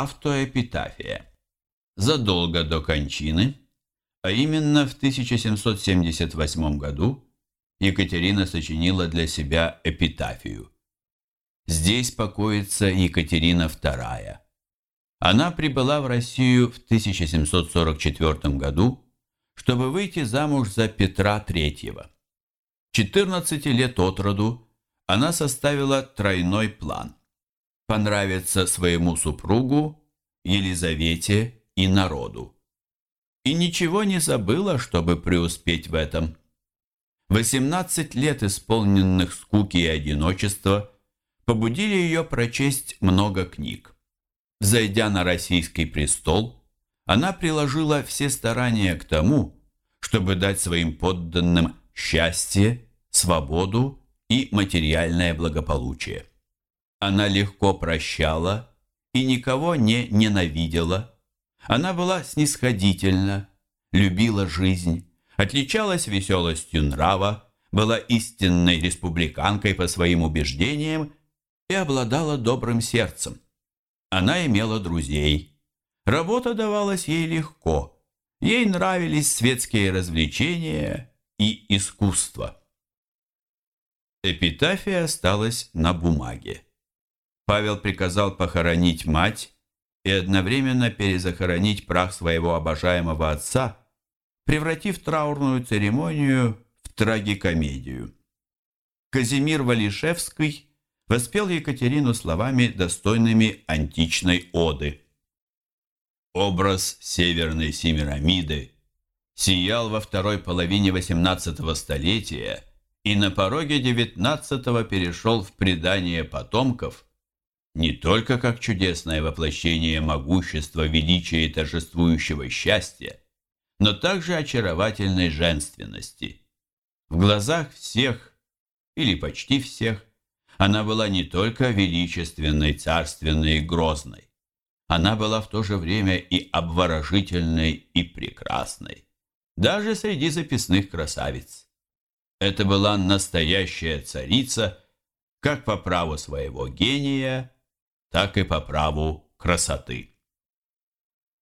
Автоэпитафия. Задолго до кончины, а именно в 1778 году, Екатерина сочинила для себя эпитафию. Здесь покоится Екатерина II. Она прибыла в Россию в 1744 году, чтобы выйти замуж за Петра III. 14 лет от роду она составила тройной план – понравиться своему супругу, Елизавете и народу. И ничего не забыла, чтобы преуспеть в этом. 18 лет исполненных скуки и одиночества побудили ее прочесть много книг. Зайдя на российский престол, она приложила все старания к тому, чтобы дать своим подданным счастье, свободу и материальное благополучие. Она легко прощала и никого не ненавидела. Она была снисходительна, любила жизнь, отличалась веселостью нрава, была истинной республиканкой по своим убеждениям и обладала добрым сердцем. Она имела друзей. Работа давалась ей легко. Ей нравились светские развлечения и искусство. Эпитафия осталась на бумаге. Павел приказал похоронить мать и одновременно перезахоронить прах своего обожаемого отца, превратив траурную церемонию в трагикомедию. Казимир Валишевский воспел Екатерину словами, достойными античной оды. Образ северной Семирамиды сиял во второй половине XVIII столетия и на пороге XIX перешел в предание потомков не только как чудесное воплощение могущества, величия и торжествующего счастья, но также очаровательной женственности. В глазах всех, или почти всех, она была не только величественной, царственной и грозной. Она была в то же время и обворожительной, и прекрасной, даже среди записных красавиц. Это была настоящая царица, как по праву своего гения, так и по праву красоты.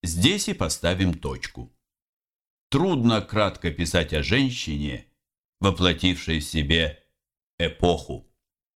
Здесь и поставим точку. Трудно кратко писать о женщине, воплотившей в себе эпоху.